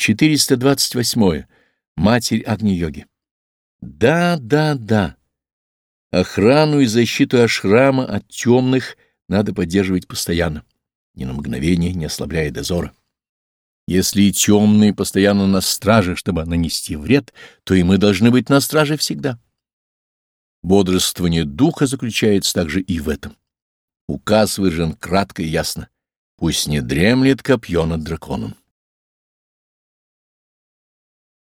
428. Матерь Агни-йоги. Да, да, да. Охрану и защиту ашрама от темных надо поддерживать постоянно, ни на мгновение не ослабляя дозора. Если и темные постоянно на страже, чтобы нанести вред, то и мы должны быть на страже всегда. Бодрствование духа заключается также и в этом. Указ выжен кратко и ясно. Пусть не дремлет копье над драконом.